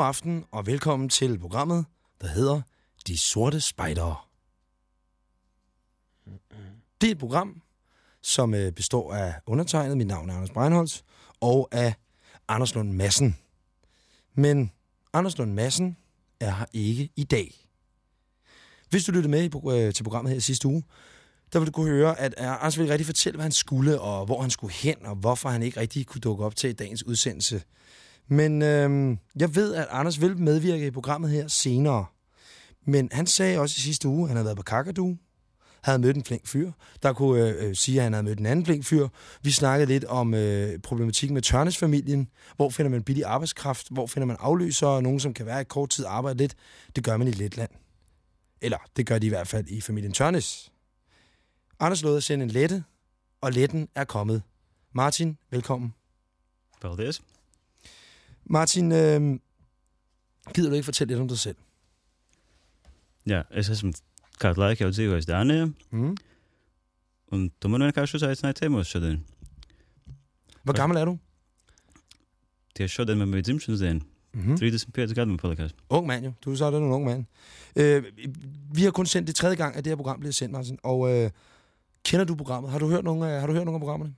God aften og velkommen til programmet, der hedder De Sorte Spejdere. Det er et program, som øh, består af undertegnet, mit navn er Anders Breinholtz, og af Anders Lund Madsen. Men Anders Lund Madsen er her ikke i dag. Hvis du lyttede med i, øh, til programmet her i sidste uge, der ville du kunne høre, at øh, Anders ville rigtig fortælle, hvad han skulle, og hvor han skulle hen, og hvorfor han ikke rigtig kunne dukke op til dagens udsendelse. Men øh, jeg ved, at Anders vil medvirke i programmet her senere. Men han sagde også i sidste uge, at han havde været på Kakadu, havde mødt en flink fyr, der kunne øh, øh, sige, at han havde mødt en anden flink fyr. Vi snakkede lidt om øh, problematikken med Tørnes-familien. Hvor finder man billig arbejdskraft? Hvor finder man afløsere? Nogen, som kan være i kort tid arbejde lidt. Det gør man i Letland. Eller det gør de i hvert fald i familien Tørnes. Anders lod at sende en lette, og letten er kommet. Martin, velkommen. Paldies. Martin, øh, gider du ikke fortælle lidt om dig selv? Jā, es esmu kādu laiku jau dzīvojis Dānijā, Mm. un tu man vienkārši uzaicināji ciemos šodien. Hvor gammel er du? Tieši šodien man bija dzimšanas diena. Mm-hmm. 35 gadi man palikās. Ung mand jo. Du er sådan en ung mand. Øh, vi har kun sendt det tredje gang, at det her program bliver sendt, Martin. Og øh, kender du programmet? Har du hørt nogle af, har du hørt nogle af programmerne?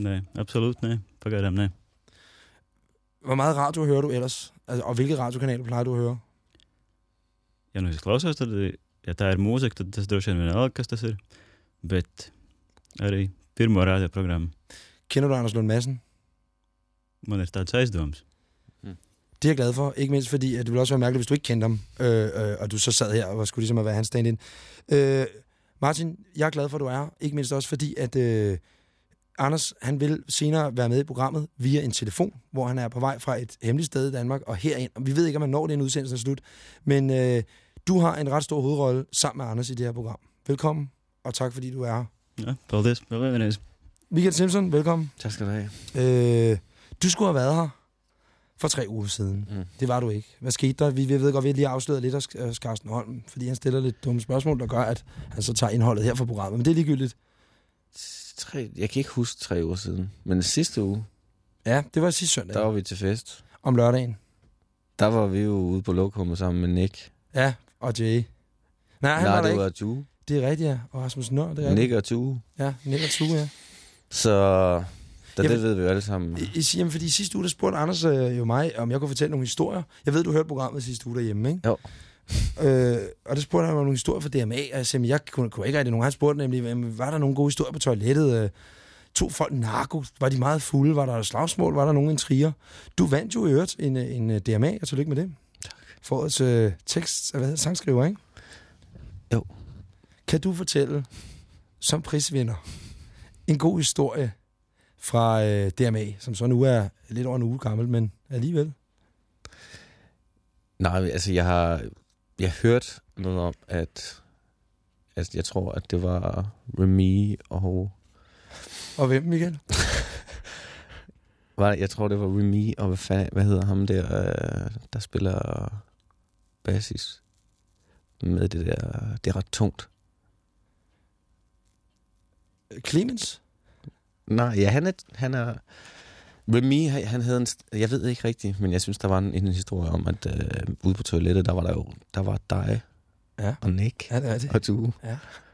Nē, absolūti nē. Pagaidām nē. Hvor meget radio hører du ellers? Altså, og hvilke radiokanaler plejer du at høre? Ja nu es klausos, tad, ja tā ir mūzika, tad tas droši vien vienalga, kas tas ir. Bet arī pirmo radioprogrammu Kender du Anders Lund Madsen? man ir tāds aizdoms. Det er jeg glad for, ikke mindst fordi, at det ville også være mærkeligt, hvis du ikke kendte ham, øh, øh, og du så sad her og skulle ligesom at være hans stand-in. Øh, Martin, jeg er glad for, at du er ikke mindst også fordi, at øh, Anders, han vil senere være med i programmet via en telefon, hvor han er på vej fra et hemmeligt sted i Danmark og herind. Vi ved ikke, om han når det, en udsendelse er slut, men øh, du har en ret stor hovedrolle sammen med Anders i det her program. Velkommen, og tak fordi du er her. Ja, paldies. Vēl vienreiz. Michael Simpson, velkommen. Tak skal du have. Øh, du skulle have været her for tre uger siden. Mm. Det var du ikke. Hvad skete der? Vi, vi ved godt, vi lige afsløret lidt af Carsten Holm, fordi han stiller lidt dumme spørgsmål, der gør, at han så tager indholdet her fra programmet. Men det er ligegyldigt. Tre, jeg kan ikke huske tre uger siden, men sidste uge, Ja, det var sidste søndag. der var vi til fest. Om lørdagen. Der var vi jo ude på lokummet sammen med Nick. Ja, og Jay. Nej, han Nej, var der det ikke. var Tue. Det er rigtigt, ja. Og Rasmus Nør, det er rigtigt. Nick og Tue. Ja, Nick og Tue, ja. Så der, Jeg det ved vi jo alle sammen. I, I, jamen, fordi sidste uge, der spurgte Anders øh, jo mig, om jeg kunne fortælle nogle historier. Jeg ved, du hørte programmet sidste uge derhjemme, ikke? Jo. Øh, og der spurgte han om nogle historier fra DMA, og jeg sagde, jeg kunne, kunne ikke rigtig nogen. Han spurgte nemlig, var der nogle gode historier på toilettet? Øh, to folk narko? Var de meget fulde? Var der slagsmål? Var der nogen intriger? Du vandt jo i øvrigt en, øh, en øh, DMA, og tillykke med det. Tak. For årets øh, tekst, hvad hedder, sangskriver, ikke? Jo. Kan du fortælle, som prisvinder, en god historie fra øh, DMA, som så nu er lidt over en uge gammel, men alligevel. Nej, altså jeg har, jeg har hørt noget om, at altså, jeg tror, at det var Remy og... Og hvem, Michael? Var, jeg tror, det var Remy og hvad, fanden, hvad hedder ham der, øh, der spiller basis med det der, det er ret tungt. Clemens? Nej, ja, han er... Han er Remy, han havde en... Jeg ved ikke rigtigt, men jeg synes, der var en, en historie om, at øh, ude på toilettet, der var der jo... Der var dig Ja. og Nick Ja, det er det. og du.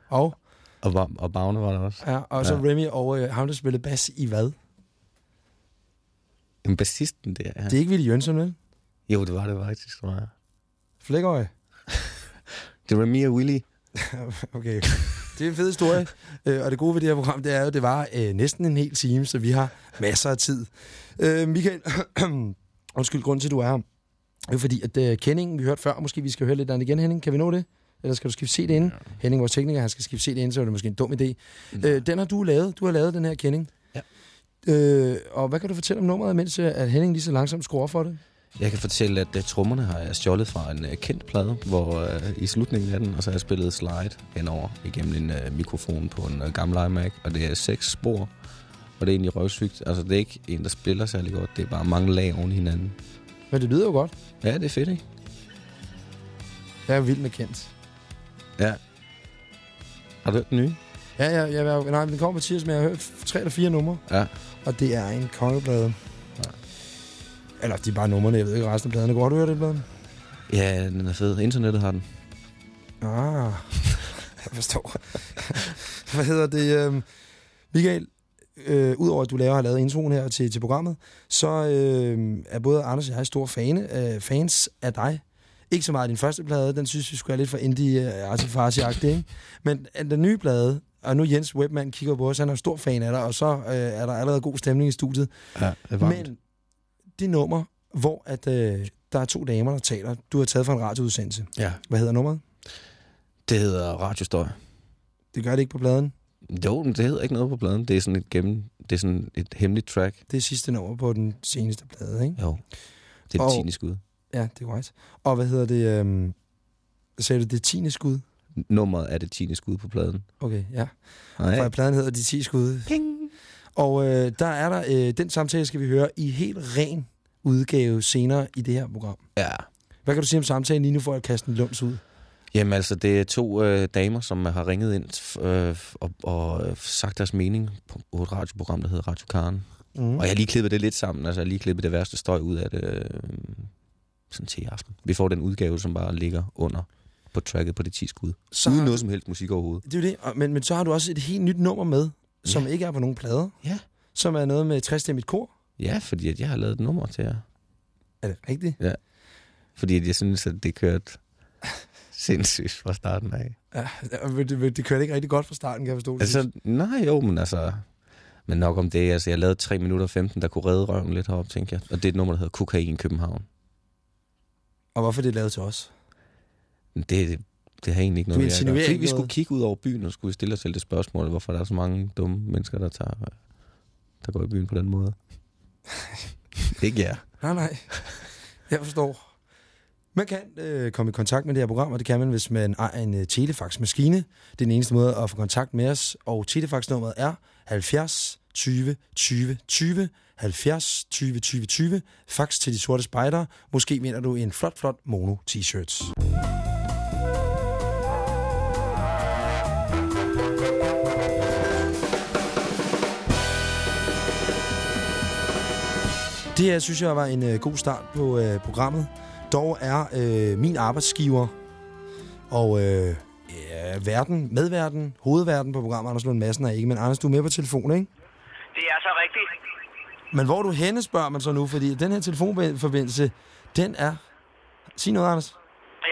Og, Og, Ba- og Bagne var der også. ja, og så Ja. Remy og øh, ham, der spillede bas i hvad? En bassisten der, ja. Det er ikke Willy Jønsson, vel? Jo, det var det faktisk, tror jeg. Flækøje. Det er Remy og Willy. okay. Det er en fed historie. Øh, og det gode ved det her program, det er jo, det var øh, næsten en hel time, så vi har masser af tid. Øh, Michael, undskyld, grunden til, at du er her, er jo fordi, at øh, Kenning, vi hørte før, måske vi skal høre lidt andet igen, Henning. Kan vi nå det? Eller skal du skifte CD ind? Henning, vores tekniker, han skal skifte CD ind, så er det måske en dum idé. Øh, den har du lavet. Du har lavet den her Kenning. Ja. Øh, og hvad kan du fortælle om nummeret, mens øh, at Henning lige så langsomt skruer for det? Jeg kan fortælle, at uh, trommerne har jeg stjålet fra en uh, kendt plade, hvor uh, i slutningen af den, og så har jeg spillet slide henover igennem en uh, mikrofon på en uh, gammel iMac, og det er seks spor, og det er egentlig røvsygt. Altså, det er ikke en, der spiller særlig godt, det er bare mange lag oven i hinanden. Men det lyder jo godt. Ja, det er fedt, ikke? Jeg er vild med Kent. Ja. Har du hørt den nye? Ja, ja, ja, nej, den kommer på tirs, men jeg har hørt tre eller fire numre, Ja. og det er en kongeplade. Eller de er bare numrene, jeg ved ikke resten af pladerne. Går du høre det pladen? Ja, den er fed. Internettet har den. Ah, jeg forstår. Hvad hedder det? Øh, Michael, øh, udover at du laver har lavet introen her til, til programmet, så øh, er både Anders og jeg store fan, øh, fans af dig. Ikke så meget din første plade, den synes vi skulle være lidt for indie øh, ikke? Men øh, den nye plade, og nu Jens Webman kigger på os, han er stor fan af dig, og så øh, er der allerede god stemning i studiet. Ja, det er varmt. Men det nummer, hvor at, øh, der er to damer, der taler, du har taget fra en radioudsendelse. Ja, Hvad hedder nummeret? det hedder Radiostøj. Det gør det ikke på pladen. Jo, men det hedder ikke noget på pladen. Det er sådan et gennem... Det er sådan et hemmeligt track. Det er sidste nummer på den seneste plade, ikke? Jo. Det er Og- det tiende skud. Ja, det er korrekt. Og hvad hedder det? Øhm, sagde du, det tiende skud? Nummeret er det tiende skud på pladen. Okay, ja. Nej. For pladen hedder De 10 skud. Ping. Og øh, der er der, øh, den samtale skal vi høre i helt ren udgave senere i det her program. Ja. Hvad kan du sige om samtalen lige nu, for at kaste en lunds ud? Jamen altså, det er to øh, damer, som har ringet ind øh, og, og øh, sagt deres mening på et radioprogram, der hedder Radio Karen. Mm. Og jeg har lige klippet det lidt sammen. Altså, jeg har lige klippet det værste støj ud af det øh, sådan til i aften. Vi får den udgave, som bare ligger under på tracket på det 10 skud. Så Uden har, noget som helst musik overhovedet. det er jo det. Men, men så har du også et helt nyt nummer med, som Ja. ikke er på nogen plader. Ja. Som er noget med 60 mit kor. Ja, fordi at jeg har lavet et nummer til jer. Er det rigtigt? Fordi at jeg synes, at det kørte sindssygt fra starten af. Ja, det, det, det kørte ikke rigtig godt fra starten, kan jeg forstå. Altså, nej jo, men altså... Men nok om det, altså jeg lavede 3 minutter og 15, der kunne redde røven lidt heroppe, tænker jeg. Og det er et nummer, der hedder Kokain København. Og hvorfor er det lavet til os? Det, det har egentlig ikke noget at insinuerer gøre. Fordi vi skulle kigge ud over byen, og skulle stille os selv det spørgsmål, hvorfor der er så mange dumme mennesker, der, tager, der går i byen på den måde. ikke jer. Nej, nej. Jeg forstår. Man kan øh, komme i kontakt med det her program, og det kan man, hvis man ejer en øh, telefaxmaskine. Det er den eneste måde at få kontakt med os. Og telefaxnummeret er 70 20 20 20. 70 20 20 20. Fax til de sorte spejdere. Måske vinder du en flot, flot mono Det her synes jeg var en øh, god start på øh, programmet. Dog er øh, min arbejdsgiver og øh, ja, verden, medverden, hovedverden på programmet, Anders Lund Madsen er ikke, men Anders, du er med på telefon, ikke? Det er så rigtigt. Men hvor du henne, spørger man så nu, fordi den her telefonforbindelse, den er... Sig noget, Anders.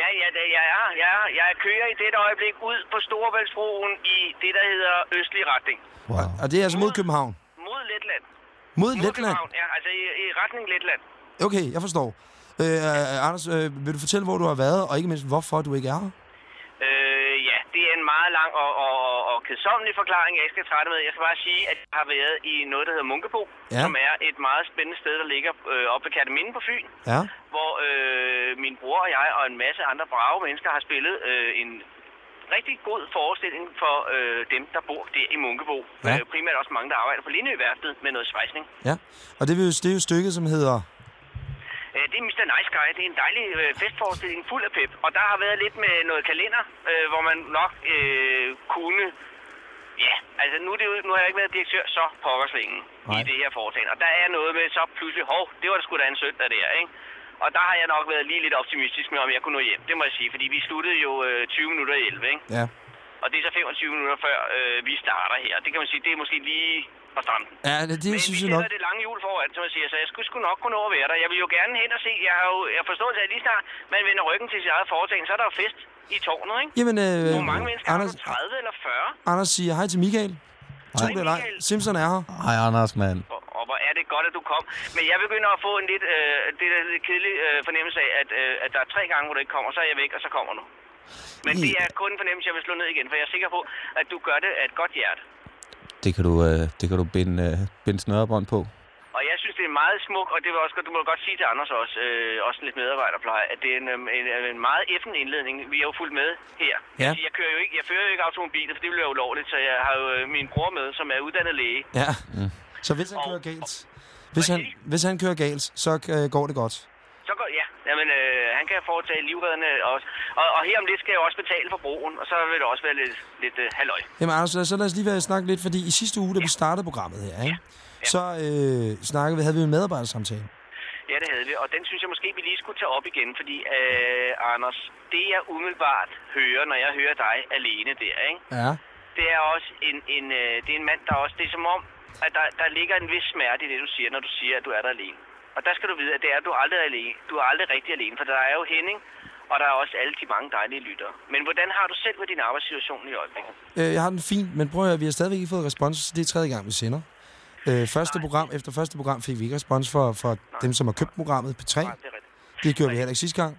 Ja, ja, det, jeg, er, jeg, er, jeg kører i dette øjeblik ud på Storebæltsbroen i det, der hedder østlig retning. Wow. Og det er altså mod København. Mod Letland. Mod Letland? Ja, altså i, i retning Letland. Okay, jeg forstår. Øh, øh, Anders, øh, vil du fortælle, hvor du har været, og ikke mindst, hvorfor du ikke er her? Øh, ja, det er en meget lang og, og, og, og forklaring, jeg ikke skal trætte med. Jeg skal bare sige, at jeg har været i noget, der hedder Munkebo, Ja. som er et meget spændende sted, der ligger øh, oppe ved Kataminde på Fyn, Ja. hvor øh, min bror og jeg og en masse andre brave mennesker har spillet øh, en rigtig god forestilling for øh, dem, der bor der i Munkebo. Ja. Øh, primært også mange, der arbejder på Lindøværftet med noget svejsning. Ja, og det, er jo, det er jo stykket, som hedder... Øh, det er Mr. Nice Guy. Det er en dejlig øh, festforestilling fuld af pep. Og der har været lidt med noget kalender, øh, hvor man nok øh, kunne... Ja, altså nu, er det jo, nu har jeg ikke været direktør så pokkerslingen i det her foretagende. Og der er noget med så pludselig, hov, det var da sgu da en søndag der, ikke? Og der har jeg nok været lige lidt optimistisk med, om jeg kunne nå hjem. Det må jeg sige, fordi vi sluttede jo øh, 20 minutter i 11, ikke? Ja. Og det er så 25 minutter før øh, vi starter her. Det kan man sige, det er måske lige på stramten. Ja, det, det Men synes jeg nok. sætter det lange hjul foran, som jeg siger, så jeg skulle sgu nok kunne nå at være der. Jeg vil jo gerne hen og se, jeg har jo jeg har forstået, at lige snart man vender ryggen til sit eget foretagende, så er der jo fest i tårnet, ikke? Jamen, øh, Hvor mange mennesker Anders, er der? 30 eller 40? Anders siger hej til Michael. Tro det eller ej. Simpson er her. Hej, Anders, mand. Og, hvor er det godt, at du kom. Men jeg begynder at få en lidt, øh, det der lidt kedelige øh, fornemmelse af, at, øh, at der er tre gange, hvor du ikke kommer, så er jeg væk, og så kommer du. Men det er kun en fornemmelse, jeg vil slå ned igen, for jeg er sikker på, at du gør det af et godt hjerte. Det kan du, øh, det kan du binde, øh, binde snørebånd på. Og jeg synes, det er meget smukt, og det vil også, du må godt sige til Anders også, øh, også lidt medarbejderpleje, at det er en, øhm, en, en meget effen indledning. Vi er jo fuldt med her. Ja. Jeg, kører jo ikke, jeg fører jo ikke automobiler, for det ville være ulovligt, så jeg har jo øh, min bror med, som er uddannet læge. Ja. Så hvis han Og- kører galt, hvis han, hvis han kører galt, så øh, går det godt. Så går, ja, jamen, øh, han kan foretage livreddende også. Og, og her om lidt skal jeg også betale for broen, og så vil det også være lidt, lidt øh, halløj. Jamen Anders, så lad os lige være snakke lidt, fordi i sidste uge, da vi startede programmet her, ikke? så øh, snakkede vi, havde vi en medarbejdersamtale. Ja, det havde vi, og den synes jeg måske, vi lige skulle tage op igen, fordi, øh, Anders, det jeg umiddelbart hører, når jeg hører dig alene der, ikke? Ja. det er også en, en, øh, det er en mand, der også, det er som om, at der, der ligger en vis smerte i det, du siger, når du siger, at du er der alene. Og der skal du vide, at det er, at du aldrig alene. Du er aldrig rigtig alene, for der er jo Henning, og der er også alle de mange dejlige lyttere. Men hvordan har du selv med din arbejdssituation i øjeblikket? Øh, jeg har den fint, men prøv at høre, vi har stadigvæk ikke fået respons. Det er tredje gang, vi sender. Øh, første program, efter første program fik vi ikke respons for, for dem, som har købt programmet på 3. Nej, det. Det gjorde vi heller ikke sidste gang.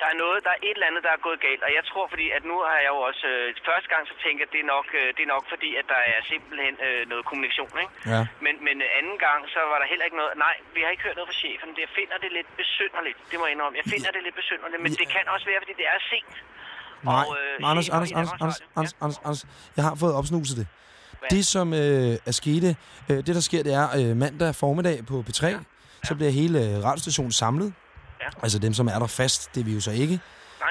Der er noget, der er et eller andet, der er gået galt, og jeg tror, fordi at nu har jeg jo også... Øh, første gang så jeg, at det er nok, øh, det er nok fordi, at der er simpelthen øh, noget kommunikation, ikke? Ja. Men, men øh, anden gang, så var der heller ikke noget... Nej, vi har ikke hørt noget fra chefen. Jeg finder det lidt besynderligt. Det må jeg indrømme. Jeg finder det lidt besynderligt, men Ja. det kan også være, fordi det er sent. Nej, Og, øh, Anders, Anders, Anders, Anders. Anders, Anders, Anders, jeg har fået opsnuset det. Hvad? Det, som øh, er skete, øh, det der sker, det er øh, mandag formiddag på P3, så bliver hele øh, radiostationen samlet. Ja. Altså dem, som er der fast, det er vi jo så ikke.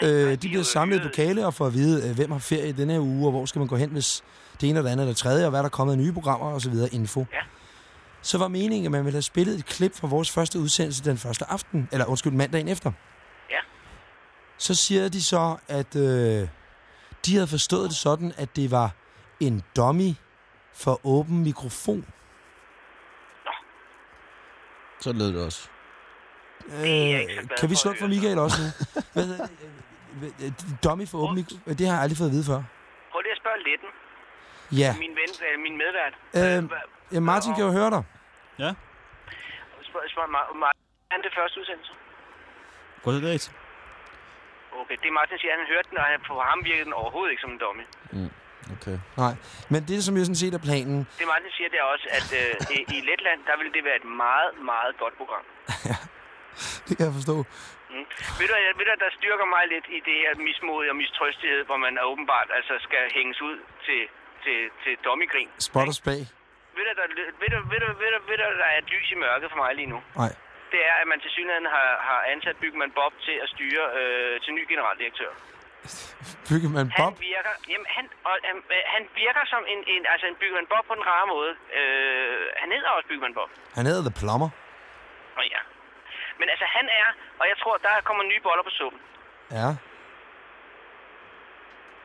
Nej, Øh, nej, de er bliver samlet i lokale og får at vide, øh, hvem har ferie i denne her uge, og hvor skal man gå hen, hvis det ene eller det andet eller tredje, og hvad der er kommet af nye programmer og så videre info. Ja. Så var meningen, at man ville have spillet et klip fra vores første udsendelse den første aften, eller undskyld, mandagen efter. Ja. Så siger de så, at øh, de havde forstået det sådan, at det var en dummy for åben mikrofon. Så lød det også. Øh, jeg kan vi slukke for høre, Michael også nu? Hvad hedder det? Øh, øh, Dummy for åben mikrofon? Det har jeg aldrig fået at vide før. Prøv lige at spørge Letten, Ja. min ven, øh, min medvært. Øh, hvad- ja, Martin kan jo høre dig. Ja, Spørg, spørg Mar- Martin, er det første udsendelse? godt det er Okay, det Martin siger, han hørte den, og han, for ham virkede den overhovedet ikke som en dummy. Okay. Nej, men det, som jo sådan set er planen, Det Martin siger, det er også, at øh, i, i Letland, der vil det være et meget, meget godt program. det kan jeg forstå. Mm. Ved, du, ved du, der styrker mig lidt i det her mismod og mistrøstighed, hvor man åbenbart altså skal hænges ud til, til, til dommigrin. Spot og spag. Ved du, der, ved, du, ved, du, ved, du, ved du, der er et lys i mørket for mig lige nu? Nej. Det er, at man til synligheden har, har ansat Bygman Bob til at styre øh, til ny generaldirektør. Bygger man Han Bob? virker, jamen, han, og, han, han virker som en, en, altså en Bygman Bob på den rare måde. Øh, han hedder også Bygman Bob. Han hedder The Plumber. Og ja. Men altså, han er, og jeg tror, der kommer nye boller på suppen. Ja.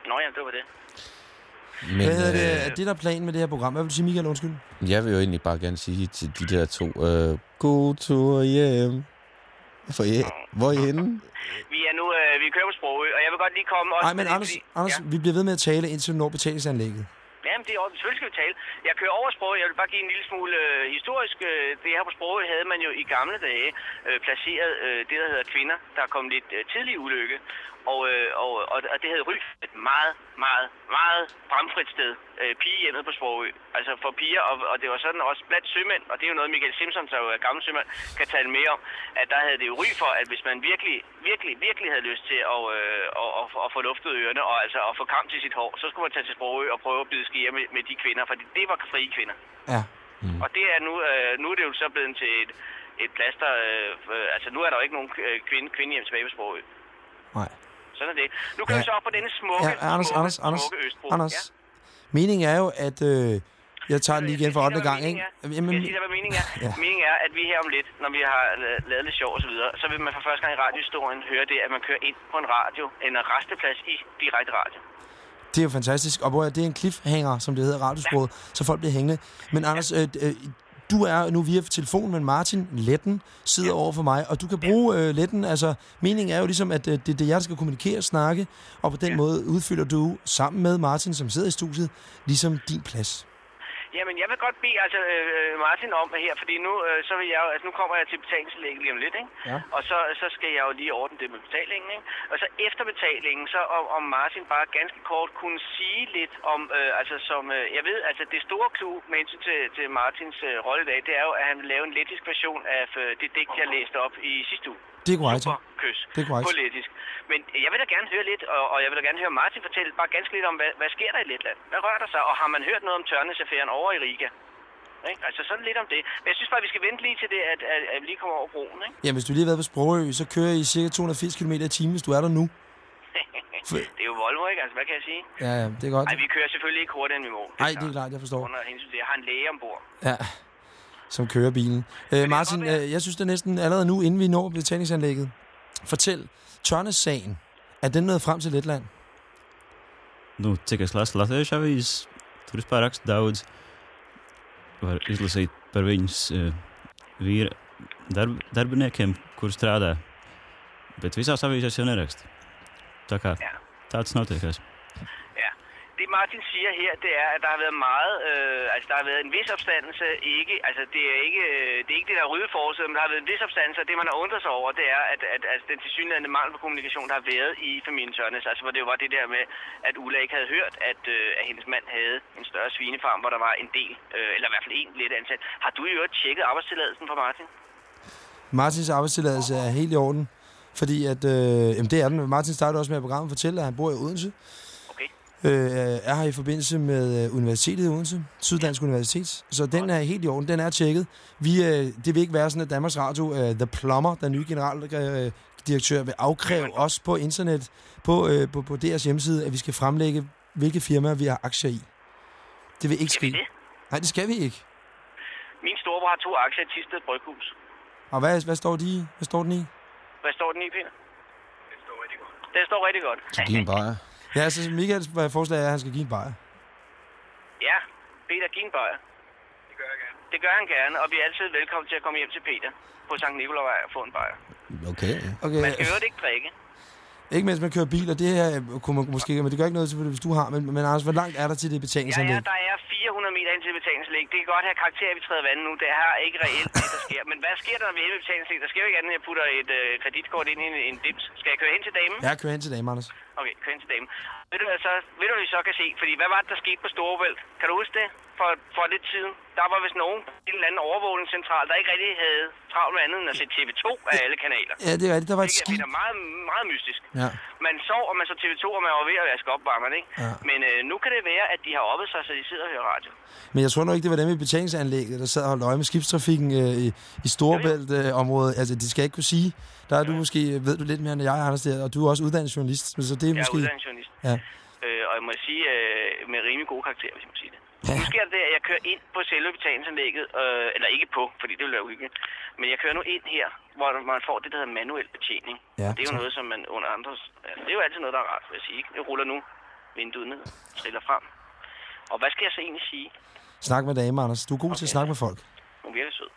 Nå ja, det var det. Men Hvad hedder det? øh, Er det der er planen med det her program? Hvad vil du sige, Michael? Undskyld. jeg vil jo egentlig bare gerne sige til de der to, øh, god tur hjem. For ja, hvor er I henne? Vi er nu, øh, vi kører på Sprogø, og jeg vil godt lige komme også... Nej, men med det, Anders, fordi- Anders, Ja. vi bliver ved med at tale, indtil du når betalingsanlægget. Jamen, det er ordentligt. selvfølgelig skal vi tale. Jeg kører over sproget. Jeg vil bare give en lille smule øh, historisk. Øh, det her på sproget havde man jo i gamle dage øh, placeret øh, det, der hedder kvinder, der kom lidt øh, tidlig ulykke. Og, øh, og, og, og det havde Ry et meget, meget, meget bramfrit sted. Øh, pigehjemmet på Sprogø. Altså for piger, og, og det var sådan også blandt sømænd, og det er jo noget, Michael Simpson, der jo er gammel sømand, kan tale mere om, at der havde det jo ry for, at hvis man virkelig, virkelig, virkelig havde lyst til at, øh, at, at, at få luftet ørerne, og altså at få kamp til sit hår, så skulle man tage til Sprogø og prøve at bide skier med, med de kvinder, for det var frie kvinder. Ja. Mm. Og det er nu, øh, nu er det jo så blevet til et, et plaster, øh, øh, altså nu er der jo ikke nogen øh, kvinde, kvindehjem tilbage på Sprogø. Nej. Sådan er det. Nu kan Ja. vi så op på denne smukke, Ja, Anders, smukke, Anders, Anders, smukke Østbro. Anders. Ja. Meningen er jo, at... Øh, jeg tager den lige igen for Jeg skal 8. sige dig, gang, ikke? er. Jamen, jeg sige dig, hvad meningen er? Ja. Meningen er, at vi her om lidt, når vi har la- lavet lidt sjov og så videre, så vil man for første gang i radiohistorien høre det, at man kører ind på en radio, en resteplads i direkte radio. Det er jo fantastisk. Og hvor det er en cliffhanger, som det hedder radiosproget, så folk bliver hængende. Men Anders, øh, øh, du er nu via telefon, men Martin Letten sidder over for mig, og du kan bruge øh, Letten. Altså, meningen er jo ligesom, at øh, det er det, jeg der skal kommunikere og snakke, og på den måde udfylder du sammen med Martin, som sidder i studiet, ligesom din plads. Jamen, jeg vil godt bede altså, øh, Martin om her, fordi nu, øh, så vil jeg, altså, nu kommer jeg til betalingslægget lige om lidt, ikke? Ja. Og så, så skal jeg jo lige ordne det med betalingen, ikke? Og så efter betalingen, så om, om Martin bare ganske kort kunne sige lidt om, øh, altså som, øh, jeg ved, altså det store klub med hensyn til, til Martins øh, rolle i dag, det er jo, at han vil lave en lettisk version af øh, det digt, jeg læste op i sidste uge. Det er korrekt. kys Det er korrekt. på lettisk. Men jeg vil da gerne høre lidt, og, og jeg vil da gerne høre Martin fortælle bare ganske lidt om, hvad, hvad sker der i Letland? Hvad rører der sig? Og har man hørt noget om tørnesaffæren over i Riga? Ikke? Altså sådan lidt om det. Men jeg synes bare, vi skal vente lige til det, at, at, at vi lige kommer over broen. Ikke? Ja, hvis du lige har været på Sprogø, så kører I cirka 280 km i timen, hvis du er der nu. Det er jo Volvo, ikke? Altså, hvad kan jeg sige? Ja, ja, det er godt. Nej, vi kører selvfølgelig ikke hurtigere, end vi må. Nej, det er klart, jeg forstår. Under hensyn til, jeg har en læge ombord. Ja. Som kører bilen. Øh, Martin, øh, jeg synes det er næsten allerede nu, inden vi når betalingsanlægget. Fortæl, Tørnes-sagen, er den nået frem til Letland? Nu, cik es lasu latviešu avīzes, tur vispār raksta daudz. Var izlasīt par viņas uh, vīra darb, darbiniekiem, kur strādā. Bet visās avīzēs jau neraksta. Tā kā tāds notiekās. Det Martin siger her, det er, at der har været meget, øh, altså der har været en vis opstandelse, ikke, altså det er ikke, øh, det er ikke det der rydde forsøg, men der har været en vis opstandelse, og det man har undret sig over, det er, at, at, altså, den tilsyneladende mangel på kommunikation, der har været i familien Tørnes, altså hvor det var det der med, at Ulla ikke havde hørt, at, øh, at hendes mand havde en større svinefarm, hvor der var en del, øh, eller i hvert fald en lidt ansat. Har du i øvrigt tjekket arbejdstilladelsen for Martin? Martins arbejdstilladelse er helt i orden, fordi at, øh, jamen det er den. Martin startede også med at programmet fortælle, at han bor i Odense. Øh, er her i forbindelse med øh, Universitetet i Odense, Syddansk Universitet. Så den er helt i orden, den er tjekket. Vi, øh, det vil ikke være sådan, at Danmarks Radio, øh, The Plumber, den nye generaldirektør, vil afkræve os på internet, på, øh, på, på deres hjemmeside, at vi skal fremlægge, hvilke firmaer vi har aktier i. Det vil ikke ske. det? Nej, det skal vi ikke. Min storebror har to aktier i Tisted Bryghus. Og hvad, hvad, står, de hvad står den i? Hvad står den i, Peter? Den står rigtig godt. Den står rigtig godt. Så giv en bajer. Ja, så Michaels forslag er, at han skal give en bajer. Ja, Peter, giv en bajer. Det gør jeg gerne. Det gør han gerne, og vi er altid velkommen til at komme hjem til Peter på Sankt Nikolajvej og få en bajer. Okay. Okay, Man skal jo ikke drikke. ikke mens man kører bil, og det her kunne man måske, men det gør ikke noget, hvis du har. Men, men Anders, hvor langt er der til det Ja, betalingsanlæg? ja, der er 400 meter ind til betalingslæg. Det kan godt have karakter, at vi træder vandet nu. Det er ikke reelt det, der sker. Men hvad sker der, når vi er ved betalingslæg? Der sker jo ikke andet, at jeg putter et øh, kreditkort ind i en, en dims. Skal jeg køre hen til damen? Ja, kør hen til damen, Anders. Okay, damen. Ved du, så, ved du, hvad vi så kan se? Fordi hvad var det, der skete på Storebælt? Kan du huske det? For, for lidt siden. Der var vist nogen i en eller anden overvågningscentral, der ikke rigtig havde travlt med andet end at se TV2 af alle kanaler. Ja, det er rigtigt. Der var et Det skib. er meget, meget mystisk. Ja. Man sov, og man så TV2, og man var ved at vaske op, var man, ikke? Ja. Men øh, nu kan det være, at de har oppet sig, så de sidder og hører radio. Men jeg tror nok ikke, det var dem i betalingsanlægget, der sad og holdt øje med skibstrafikken øh, i, i Storebælt-området. altså, det skal ikke kunne sige. Der er du måske, ved du lidt mere end jeg, Anders, der, og du er også uddannet journalist. Så det er Jeg er måske... uddannet journalist. Ja. Øh, og jeg må sige, øh, med rimelig gode karakterer, hvis jeg må sige det. Ja. Nu sker det, at jeg kører ind på selve betalingsanlægget, øh, eller ikke på, fordi det vil være uhyggeligt, men jeg kører nu ind her, hvor man får det, der hedder manuel betjening. Ja, det er jo så- noget, som man under andres... Altså, det er jo altid noget, der er rart, vil jeg sige. ikke? Jeg ruller nu vinduet ned, triller frem. Og hvad skal jeg så egentlig sige? Snak med dame, Anders. Du er god okay. til at snakke med folk. Hun virker sød.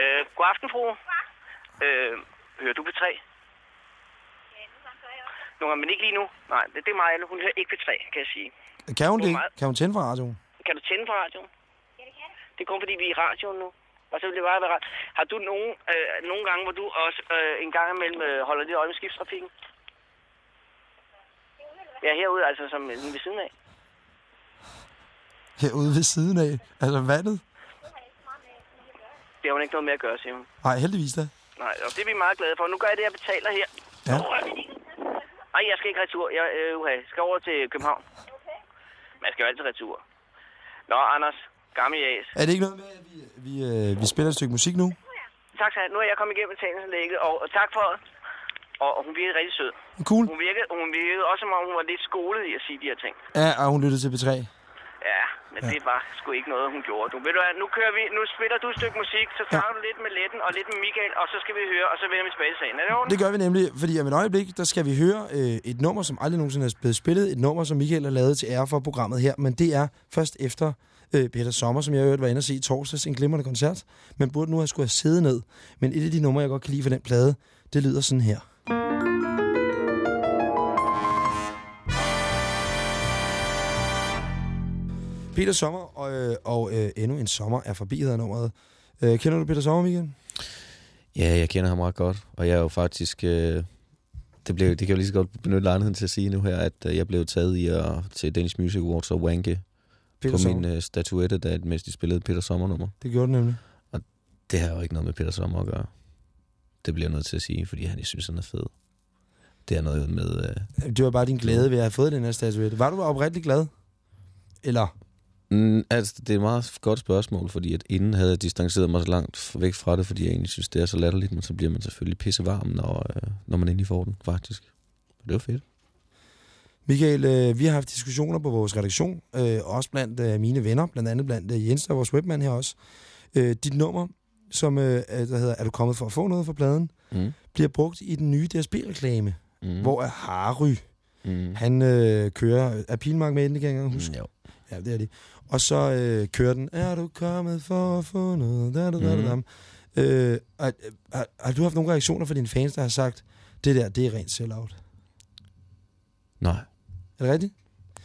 Øh, god aften, fru. Øh, hører du P3? Nogle gange, men ikke lige nu. Nej, det, det er mig. Hun hører ikke P3, kan jeg sige. Kan hun det? meget? Kan hun tænde for radioen? Kan du tænde på radioen? Ja, det kan Det er kun fordi, vi er i radioen nu. Og så vil det bare være rart. Har du nogen, øh, nogle gange, hvor du også øh, en gang imellem øh, holder lidt øje med skibstrafikken? Ja, herude, altså som øh, ved siden af. Herude ved siden af. Altså vandet? Det har hun ikke noget med at gøre, siger hun. Nej, heldigvis da. Nej, og det er vi meget glade for. Nu gør jeg det, jeg betaler her. Ja. Nej, jeg skal ikke retur. Jeg øh, uh, skal over til København. Man skal jo altid retur. Nå, Anders. Gammel jæs. Er det ikke noget med, at vi, vi, øh, vi spiller et stykke musik nu? Tak have. Nu er jeg kommet igennem betalingsanlægget, og, og tak for og, og hun virkede rigtig sød. Cool. Hun virkede, hun virkede også, som om hun var lidt skolet i at sige de her ting. Ja, og hun lyttede til B3. Ja, men ja. det var sgu ikke noget, hun gjorde. Du, ved du hvad, nu kører vi, nu spiller du et stykke musik, så snakker ja. du lidt med Letten og lidt med Michael, og så skal vi høre, og så vender vi tilbage til sagen. Er det ordentligt? Det gør vi nemlig, fordi om et øjeblik, der skal vi høre øh, et nummer, som aldrig nogensinde er blevet spillet. Et nummer, som Michael har lavet til ære for programmet her. Men det er først efter øh, Peter Sommer, som jeg øvrigt var inde og se i torsdags. En glimrende koncert. Men burde nu have skulle have siddet ned. Men et af de numre, jeg godt kan lide for den plade, det lyder sådan her. Peter Sommer og, øh, og øh, endnu en sommer er forbi, hedder nummeret. Øh, kender du Peter Sommer, Michael? Ja, jeg kender ham ret godt, og jeg er jo faktisk... Øh, det, blev, det kan jeg jo lige så godt benytte lejligheden til at sige nu her, at øh, jeg blev taget i at, til Danish Music Awards og wanke Peter på Sommer. min øh, statuette, da, mens de spillede Peter Sommer-nummer. Det gjorde det nemlig. Det har jo ikke noget med Peter Sommer at gøre. Det bliver jeg nødt til at sige, fordi han, jeg synes, han er fed. Det er noget med... Øh, Det var bare din glæde ved at have fået den her statuette. Var du oprigtigt glad? Eller? Mm, altså, det er et meget godt spørgsmål, fordi at inden havde jeg distanceret mig så langt væk fra det, fordi jeg egentlig synes, det er så latterligt, men så bliver man selvfølgelig pissevarm, når, øh, når man endelig får den, faktisk. Det var fedt. Michael, øh, vi har haft diskussioner på vores redaktion, øh, også blandt øh, mine venner, blandt andet blandt øh, Jens og vores webmand her også, Øh, dit nummer, som øh, er- der hedder Er du kommet for at få noget fra pladen, Mm. bliver brugt i den nye DSB-reklame, Mm. hvor er Harry, Mm. han øh, kører... Er Pilmark med det ikke engang huske. Mm, jo. Ja, det er de. Og så øh, kører den, er du kommet for at få noget? Da, da, da, da, da. Mhm. Øh, har, har, har du haft nogle reaktioner fra dine fans, der har sagt, det der, det er rent sellout? Nej. Er det rigtigt?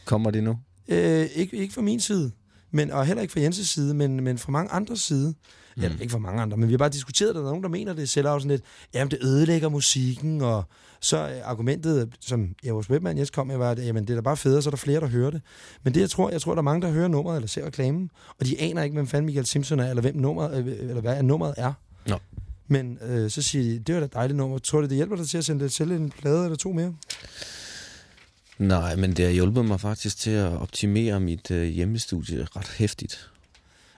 Kommer det nu? Øh, ikke, ikke fra min side, men, og heller ikke fra Jenses side, men, men fra mange andres side. Mm. Mm. ikke fra mange andre, men vi har bare diskuteret, at der er nogen, der mener, det sellout sådan lidt, jamen det ødelægger musikken, og så er argumentet, som ja, vores webmand Jens kom med, var, at jamen, det er da bare federe, så er der flere, der hører det. Men det, jeg tror, jeg tror, der er mange, der hører nummeret, eller ser reklamen, og de aner ikke, hvem fanden Michael Simpson er, eller hvem nummeret, øh, eller hvad nummeret er. Nå. Men øh, så siger de, det var da et dejligt nummer. Tror du, det hjælper dig til at sende det til en plade eller to mere? Nej, men det har hjulpet mig faktisk til at optimere mit øh, hjemmestudie ret hæftigt.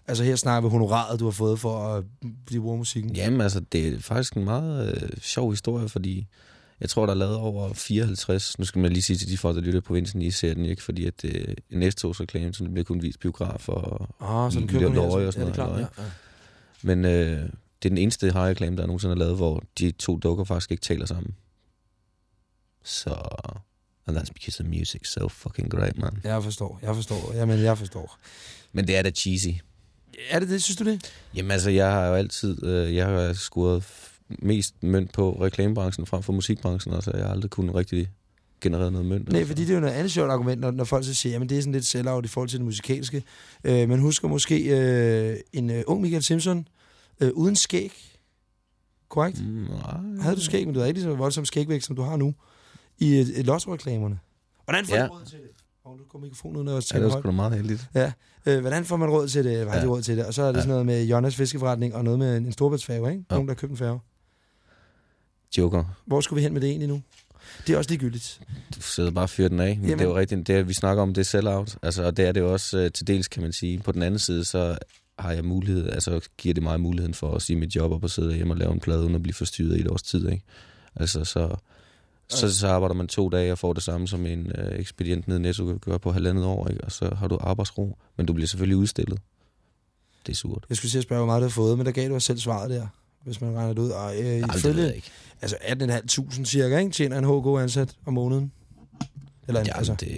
Altså her snakker vi honoraret, du har fået for at blive bruge musikken. Jamen altså, det er faktisk en meget øh, sjov historie, fordi jeg tror, der er lavet over 54. Nu skal man lige sige til de folk, der lytter i provinsen, I ser den ikke, fordi at øh, en S-togsreklame, som bliver kun vist biograf og Ah, så den kører på og sådan ja, det er noget, klart, ja, ja. Men øh, det er den eneste high-reklame, der nogensinde er lavet, hvor de to dukker faktisk ikke taler sammen. Så... And that's because the music's so fucking great, man. Jeg forstår, jeg forstår. Jamen, jeg forstår. Men det er da cheesy. Er det det, synes du det? Jamen altså, jeg har jo altid... Øh, jeg har scoret f- mest mønt på reklamebranchen frem for musikbranchen, altså jeg har aldrig kunnet rigtig generere noget mønt. Nej, altså. fordi det er jo noget andet sjovt argument, når, når folk så siger, at det er sådan lidt sellout i forhold til det musikalske. Øh, man husker måske øh, en øh, ung Michael Simpson øh, uden skæg. Korrekt? Mm. Nej. Havde du skæg, men du havde ikke så voldsom skægvækst, som du har nu i øh, lotto-reklamerne. Hvordan får Ja. ja. råd til det? Åh, nu kommer mikrofonen ud, jeg Ja, det var sgu da meget heldigt. Øh, hvordan får man råd til det? Har Ja. råd til det? Og så er det Ja. sådan noget med Jonas fiskeforretning og noget med en storbæltsfærge, ikke? Ja. Nogen, der har købt en færge. Joker, Hvor skulle vi hen med det egentlig nu? Det er også ligegyldigt. du sidder bare og fyrer den af. Men Jamen. det er jo rigtigt, det vi snakker om, det er sell-out. Altså, og det er det jo også øh, til dels, kan man sige. På den anden side, så har jeg mulighed, altså giver det mig muligheden for at sige mit job op og sidde hjemme og lave en plade, uden at blive forstyrret i et års tid, ikke? Altså, så, så, så arbejder man to dage og får det samme, som en øh, ekspedient nede i Netto gøre på halvandet år, ikke? Og så har du arbejdsro, men du bliver selvfølgelig udstillet. Det er surt. Jeg skulle sige at spørge, hvor meget du har fået, men der gav du os selv svaret der, hvis man regner det ud. Og, øh, Jamen, det ved jeg ikke. altså 18.500 cirka, ikke? tjener en HK-ansat om måneden. Eller, en, Jamen, altså, det,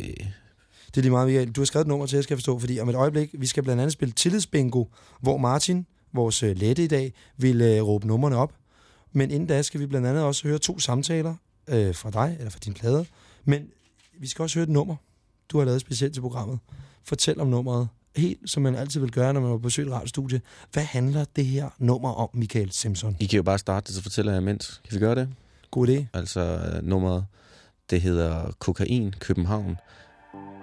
det er lige meget, Michael. Du har skrevet et nummer til, jeg skal forstå, fordi om et øjeblik, vi skal blandt andet spille tillidsbingo, hvor Martin, vores øh, lette i dag, vil øh, råbe numrene op. Men inden da skal vi blandt andet også høre to samtaler øh, fra dig, eller fra din plade. Men vi skal også høre et nummer, du har lavet specielt til programmet. Fortæl om nummeret, helt som man altid vil gøre, når man er på besøg i et radiostudie. Hvad handler det her nummer om, Michael Simpson? I kan jo bare starte det, så fortæller jeg imens. Kan vi gøre det? God idé. Altså øh, nummeret, det hedder Kokain København.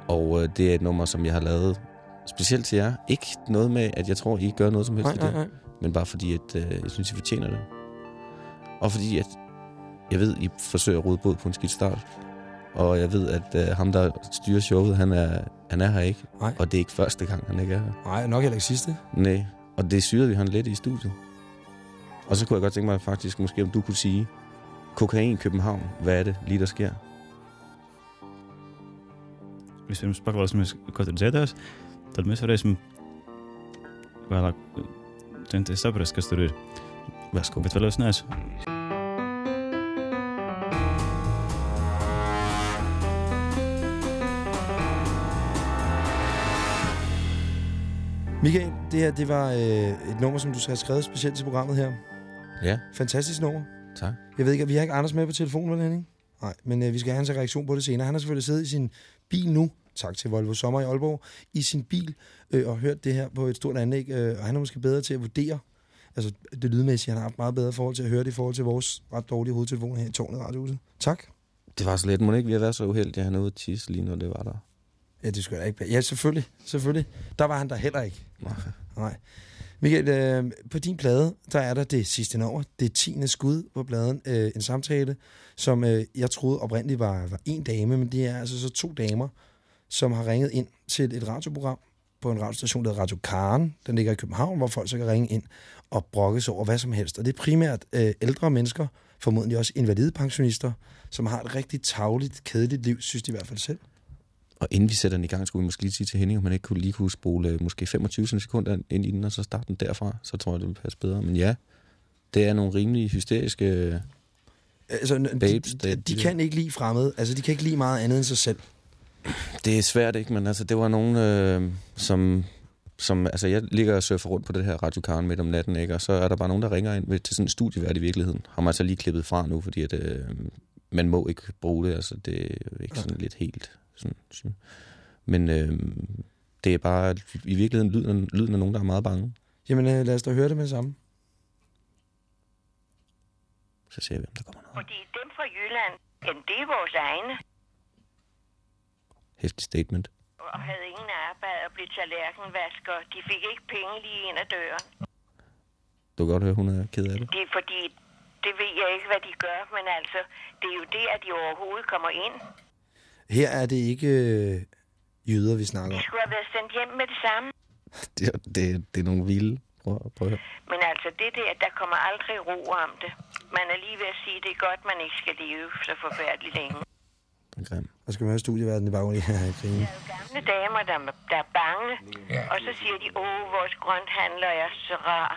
Og øh, det er et nummer, som jeg har lavet specielt til jer. Ikke noget med, at jeg tror, I gør noget som helst Nej, i nej, det. nej. Men bare fordi, at øh, jeg synes, I fortjener det. Og fordi, at jeg ved, I forsøger at rode båd på en skidt start. Og jeg ved, at øh, ham, der styrer showet, han er, han er her ikke. Nej. Og det er ikke første gang, han ikke er her. Nej, nok heller ikke sidste. Nej, og det syrede vi han lidt i studiet. Og så kunne jeg godt tænke mig faktisk, måske om du kunne sige, kokain København, hvad er det lige, der sker? Vispirms paklausīsimies, ko tur dziedās, tad mēs varēsim vēlāk censties saprast, kas tur ir. Værsgo. Bet vēl es neesmu. Michael, det her det var øh, et nummer, som du har skrevet specielt til programmet her. Ja, Fantastisk nummer. tak. Jeg ved ikke, vi har ikke Anders med på telefonen, vel Henning? Nej, men øh, vi skal have hans reaktion på det senere. Han har selvfølgelig siddet i sin bil nu, tak til Volvo Sommer i Aalborg, i sin bil øh, og hørt det her på et stort anlæg, øh, og han er måske bedre til at vurdere, altså det lydmæssige, han har haft meget bedre forhold til at høre det i forhold til vores ret dårlige hovedtelefoner her i tårnet i radiohuset. Tak. Det var så lidt, må ikke vi har været så uheldige, at han er ude at tisse lige når det var der. Ja, det skulle jeg da ikke. Ja, selvfølgelig. Selvfølgelig. Der var han der heller ikke. Nej. Nej. Michael, øh, på din plade, der er der det sidste nummer. Det er tiende skud på pladen. Øh, en samtale, som øh, jeg troede oprindeligt var, var en dame, men det er altså så to damer, som har ringet ind til et radioprogram på en radiostation, der hedder Radio Karen. Den ligger i København, hvor folk så kan ringe ind og brokke sig over hvad som helst. Og det er primært øh, ældre mennesker, formodentlig også invalidepensionister, som har et rigtig tavligt, kedeligt liv, synes de i hvert fald selv. Og inden vi sætter den i gang, skulle vi måske lige sige til Henning, om man ikke kunne lige kunne spole øh, måske 25 sekunder ind i den, og så starte den derfra. Så tror jeg, det vil passe bedre. Men ja, det er nogle rimelig hysteriske... øh, Altså, de, Babes, de, de det- kan ikke lide fremmede. Altså, de kan ikke lide meget andet end sig selv. Det er svært, ikke? Men altså, det var nogen, øh, som... Som, altså, jeg ligger og surfer rundt på det her radiokaren midt om natten, ikke? Og så er der bare nogen, der ringer ind til sådan en studievært i virkeligheden. Har man så lige klippet fra nu, fordi at, øh, man må ikke bruge det. Altså, det er ikke sådan lidt helt... Sådan, sådan. Men øh, det er bare i virkeligheden lyden, lyden af nogen, der er meget bange. Jamen, øh, lad os da høre det med det samme. Så ser vi, om der kommer noget. Fordi dem fra Jylland, jamen det er vores egne, Hæftig statement. og havde ingen arbejde og blev tallerkenvasker. De fik ikke penge lige ind ad døren. Du kan godt høre, hun er ked af det. Det er fordi, det ved jeg ikke, hvad de gør, men altså, det er jo det, at de overhovedet kommer ind. Her er det ikke øh, jøder, vi snakker De om. skulle have været sendt hjem med det samme. Det, er- det, det er nogle vilde. Prøv, prøv at høre. Men altså, det der, der kommer aldrig ro om det. Man er lige ved at sige, at det er godt, man ikke skal leve så forfærdeligt længe. Er grim. Og skal man høre studieverden i baggrunden? Ja. Der er jo gamle damer, der, der er bange, og så siger de, åh, vores grønthandler er så rar.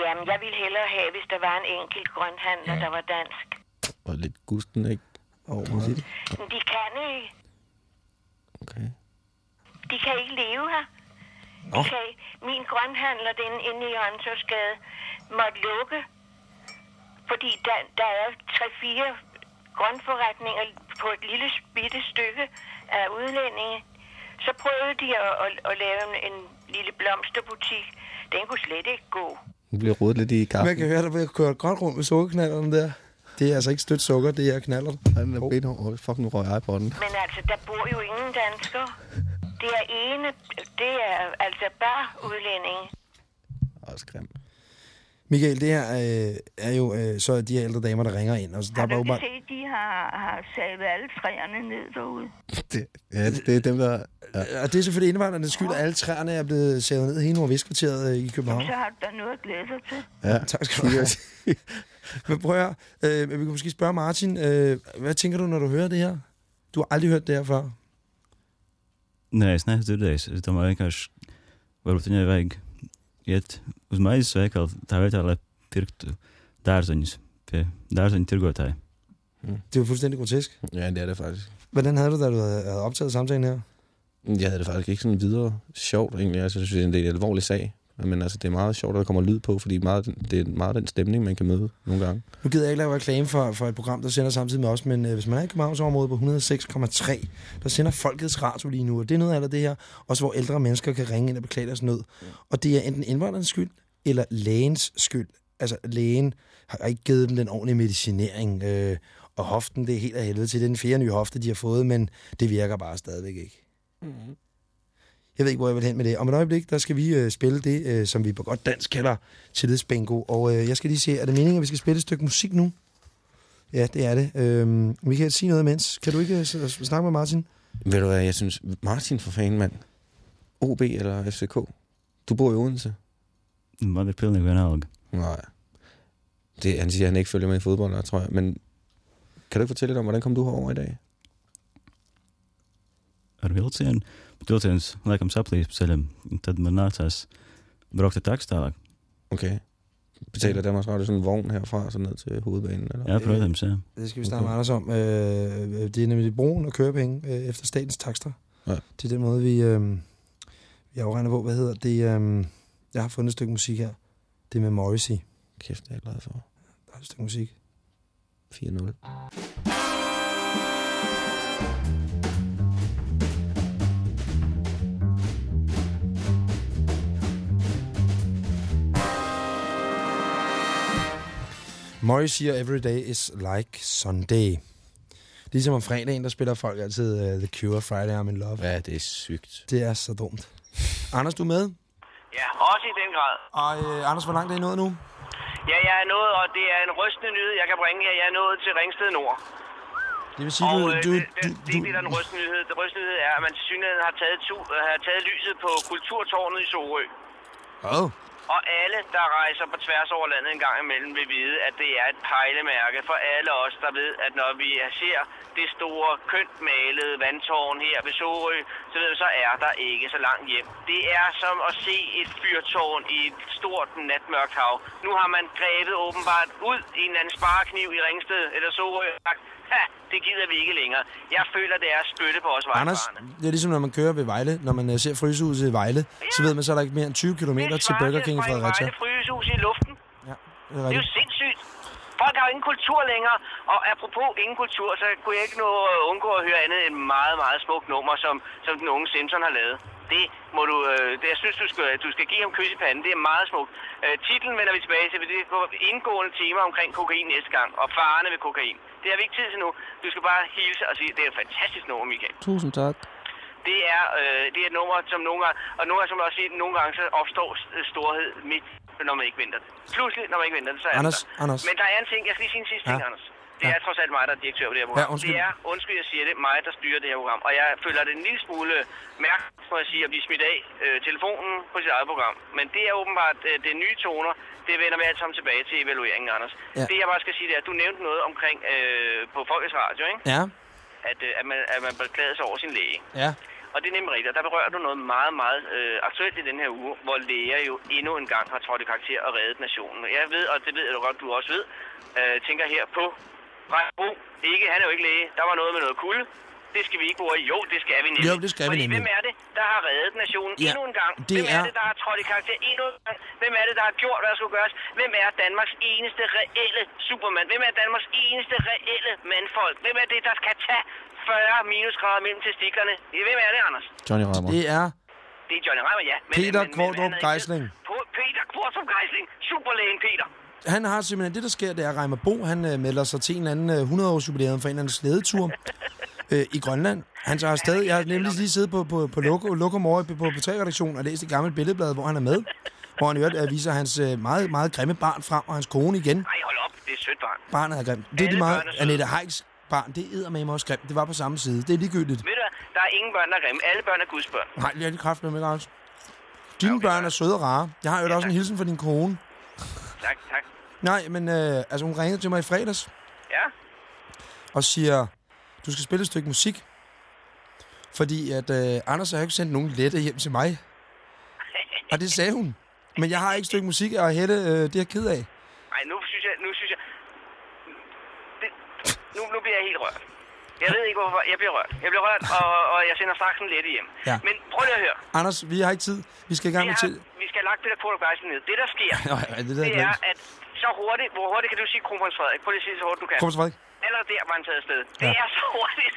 Jamen, jeg ville hellere have, hvis der var en enkelt grønthandler, der var dansk. Og lidt gusten, ikke? Det? Men de kan ikke. Okay. De kan ikke leve her. De kan, ikke- min grønthandler, den inde i Jørgensåsgade, måtte lukke. Fordi der, der er tre-fire grøntforretninger på et lille bitte stykke af udlændinge. Så prøvede de at, at, at lave en, en lille blomsterbutik. Den kunne slet ikke gå. Nu bliver rodet lidt i kaffen. Man kan høre, der bliver kørt godt rundt med sukkerknallerne der. Det er altså ikke stødt sukker, det er knaller. Han er benhård. Oh, fuck, nu røg jeg iPod'en. Men altså, der bor jo ingen danskere. Det er ene, det er altså bare udlændinge. Også grim. Michael, det her øh, er jo øh, så de her ældre damer, der ringer ind. Og så der Har var du jo ikke bare... set, de har, har savet alle træerne ned derude? Det, ja, det, det er dem, der... Ja. Og det er selvfølgelig indvandrernes skyld, at alle træerne er blevet savet ned hele Nordvestkvarteret øh, i København. Så har du da noget at glæde dig til. ja. Tak skal du have. Men prøv at høre, øh, vi kan måske spørge Martin, øh, hvad tænker du, når du hører det her? Du har aldrig hørt det her før. Nē, es nesadzirdēju. Es domāju, vienkārši varbūt viņai vajag iet uz maizes veikalu tā vietā, lai pirktu dārzeņus pie dārzeņu tirgotāja. Det er jo fuldstændig grotesk. ja, det er det faktisk. Hvordan havde du, da du havde havde optaget samtalen her? Jeg havde det faktisk ikke sådan videre sjovt, egentlig. Altså, jeg synes, det er en alvorlig sag. Men altså, det er meget sjovt, at der kommer lyd på, fordi meget, det er meget den stemning, man kan møde nogle gange. Nu gider jeg ikke lave reklame for, for et program, der sender samtidig med os, men øh, hvis man er i Københavnsområdet på 106,3, der sender Folkets Radio lige nu, og det er noget af det her, også hvor ældre mennesker kan ringe ind og beklage deres nød. Og det er enten indvandrernes skyld, eller lægens skyld. Altså, lægen har ikke givet dem den ordentlige medicinering, øh, og hoften, det er helt af helvede til. Det er den fjerde nye hofte, de har fået, men det virker bare stadigvæk ikke. Mm-hmm. Jeg ved ikke, hvor jeg vil hen med det. Om et øjeblik, der skal vi øh, spille det, øh, som vi på godt dansk kalder tillidsbingo. Og øh, jeg skal lige se, er det meningen, at vi skal spille et stykke musik nu? Ja, det er det. Øh, vi kan sige noget imens. Kan du ikke øh, snakke med Martin? Ved du hvad, jeg synes... Martin for fanden, mand. OB eller FCK? Du bor i Odense? Man ir pilnīgi vienalga. Nej. Det, han siger, at han ikke følger med i fodbold, tror jeg. Men kan du ikke fortælle lidt om, hvordan kom du herover i dag? Ar vilcienu. Bet vilciens laikam saplīs pa ceļam. Tad man nācās braukt ar taksi tālāk. Okay. Betaler Danmarks Radio sådan en vogn herfra og så ned til hovedbanen? Eller? Jā, protams, jā. Det skal vi snakke med Anders om. Øh, det er nemlig brugen og kørepenge øh, efter statens takster. Ja. Det er den måde, vi, øh, vi afregner på. Hvad hedder det? Øh, jeg har fundet et stykke musik her. Det er med Morrissey. Kæft, det er jeg glad for. Der er et stykke musik. 4-0. Morrissey siger, every day is like Sunday. Ligesom om fredagen, der spiller folk altid uh, The Cure, Friday I'm in Love. Ja, det er sygt. Det er så dumt. Anders, du er med? Ja, også i den grad. Og uh, Anders, hvor langt er I nået nu? Ja, jeg er nået, og det er en rystende nyhed, jeg kan bringe her. Jeg er nået til Ringsted Nord. Det vil sige, Og du... øh, du, det, du, det, det er det, der er den rystende nyhed. Den rystende nyhed er, at man til synligheden har taget, tu, har taget lyset på Kulturtårnet i Sorø. oh. Og alle, der rejser på tværs over landet en gang imellem, vil vide, at det er et pejlemærke for alle os, der ved, at når vi ser det store, kønt malede vandtårn her ved Sorø, så ved vi, så er der ikke så langt hjem. Det er som at se et fyrtårn i et stort natmørkt hav. Nu har man grebet åbenbart ud i en eller anden sparekniv i Ringsted eller Sorø ha, det gider vi ikke længere. Jeg føler, det er at spytte på os Anders, vejfarende. det er ligesom når man kører ved Vejle, når man øh, ser frysehuset i Vejle, så ved man, så er der ikke mere end 20 km Det til Burger King i Fredericia. et frysehus i luften. Ja, det er Det er jo rigtigt. sindssygt. Folk har jo ingen kultur længere, og apropos ingen kultur, så kunne jeg ikke nå at undgå at høre andet end et meget, meget smukt nummer, som, som den unge Simpson har lavet. Det må du, øh, det, jeg synes, du skal, du skal give ham kys i panden. Det er meget smukt. Øh, titlen vender vi tilbage til, det går indgående timer omkring kokain næste gang, og farerne ved kokain. Det har vi ikke tid til nu. Du skal bare hilse og sige, det er et fantastisk nummer, Michael. Tusind tak. Det er, øh, det er et nummer, som nogle gange, og nogle gange, som jeg også siger, nogle gange så opstår s- storhed midt, når man ikke venter det. Pludselig, når man ikke venter det, så er Anders, det der. Anders. Men der er en ting, jeg skal lige sige en sidste Ja. ting, Anders. Det Ja. er trods alt mig, der er direktør på det her program. Ja, undskyld. Det er, undskyld, jeg siger det, mig, der styrer det her program. Og jeg føler det en lille smule mærkeligt, må jeg sige, at blive smidt af øh, telefonen på sit eget program. Men det er åbenbart øh, det er nye toner. Det vender vi alt sammen tilbage til evalueringen, Anders. Ja. Det jeg bare skal sige, det er, at du nævnte noget omkring øh, på Folkets Radio, ikke? Ja, At, øh, at, man, at man beklagede sig over sin læge. ja. Og det er nemlig rigtigt, og der berører du noget meget, meget øh, aktuelt i den her uge, hvor læger jo endnu en gang har trådt i karakter og reddet nationen. Jeg ved, og det ved jeg godt, du også ved, øh, tænker her på Bro. Ikke, han er jo ikke læge. Der var noget med noget kulde. Det skal vi ikke bruge. Jo, det skal vi nemlig. Jo, det skal vi Fordi nemlig. hvem er det, der har reddet nationen Ja, endnu en gang? det hvem er... er- det, der har trådt i karakter endnu en gang? Hvem er det, der har gjort, hvad der skulle gøres? Hvem er Danmarks eneste reelle supermand? Hvem er Danmarks eneste reelle mandfolk? Hvem er det, der skal tage 40 minusgrader mellem testiklerne? Hvem er det, Anders? Johnny Rammer. Det er Det er Johnny Reimer, ja. Peter han Kvartrup Geisling. På- Peter Kvartrup Geisling. Superlægen Peter. Han har simpelthen, det der sker, det er, at Reimer Bo, han øh, melder sig til en eller anden øh, 100-års jubilæum for en eller anden slædetur øh, i Grønland. Han har stadig, jeg har nemlig lige siddet på, på, på Loco, Loco Mor på, på portrætredaktionen og læst et gammelt billedblad, hvor han er med. Hvor han øvrigt øh, viser hans øh, meget, meget grimme barn frem, og hans kone igen. Nej, hold op. Det er sødt barn. Barnet er grimt. Det er lige meget. Annette Heiks barn, det er med også grimt. Det var på samme side. Det er ligegyldigt. Ved du hvad? Der er ingen børn, der er grimme. Alle børn er Guds børn. Nej, det er de kraft med, Lars. Dine okay, børn er søde og rare. Jeg har jo Ja, også en hilsen fra din kone. Tak, tak. Nej, men øh, altså, hun ringede til mig i fredags Ja. og siger, du skal spille et stykke musik. Fordi at øh, Anders har jo ikke sendt nogen lette hjem til mig. Og det sagde hun. Men jeg har ikke et stykke musik, og Hette, øh, det er jeg ked af. Nej, nu synes jeg... Nu synes jeg... Det, nu, nu bliver jeg helt rørt. Jeg ved ikke, hvorfor. Jeg bliver rørt. Jeg bliver rørt, og, og jeg sender straks en lette hjem. Ja. Men prøv lige at høre. Anders, vi har ikke tid. Vi skal i gang Vi, med har, til... vi skal have lagt Kort Geisling ned. Det, der sker, Nej, det, det, det det er, at så hurtigt... Hvor hurtigt kan du sige kronprins Frederik? Prøv lige at sige det så hurtigt, du kan. Kom så, Frederik. Allerede der var han taget afsted. Det Ja. er så hurtigt.